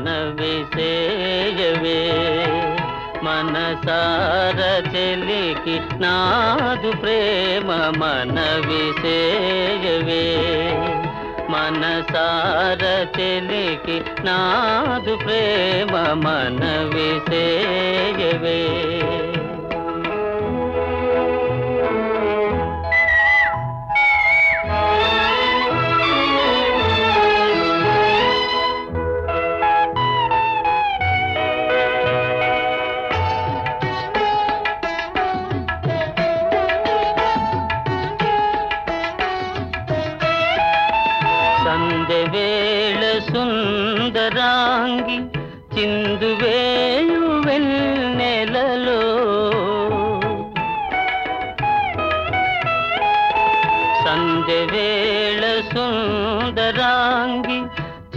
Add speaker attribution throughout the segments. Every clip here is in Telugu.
Speaker 1: మన విసేయవే మనసార చెలికి నాదు ప్రేమ మన విసేయవే మనసార చెలికి నాదు ప్రేమ మన విసేయవే సందెవేళ సుందరాంగి చిందువేయు వెన్నెలలో. సందెవేళ సుందరాంగి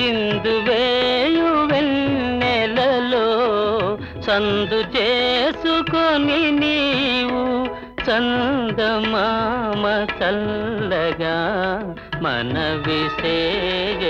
Speaker 1: చిందువేయు వెన్నెలలో. సందు చేసుకొని నీవు చందమామ చల్లగా మన విసేయవే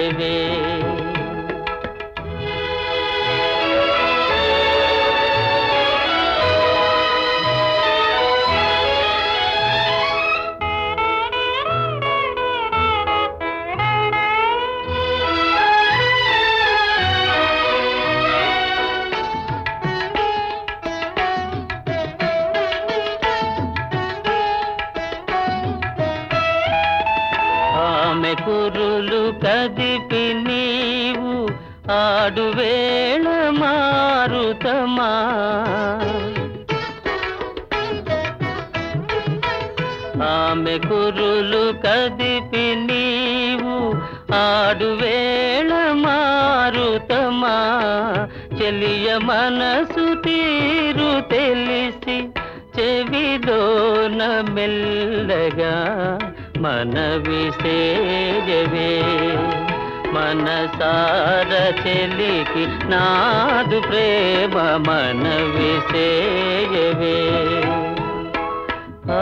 Speaker 1: కదిపి నీవు ఆడువేళ మారుతమా? ఆమె కురులు కదిపి నీవు ఆడువేళ మారుతమా? చెలియ మనసు తీరు తెలిసి చెవిలోన మెల్లగా మన విసేజవే మనసార చెలికి నాదు ప్రేమ మన విసేజవే ఆ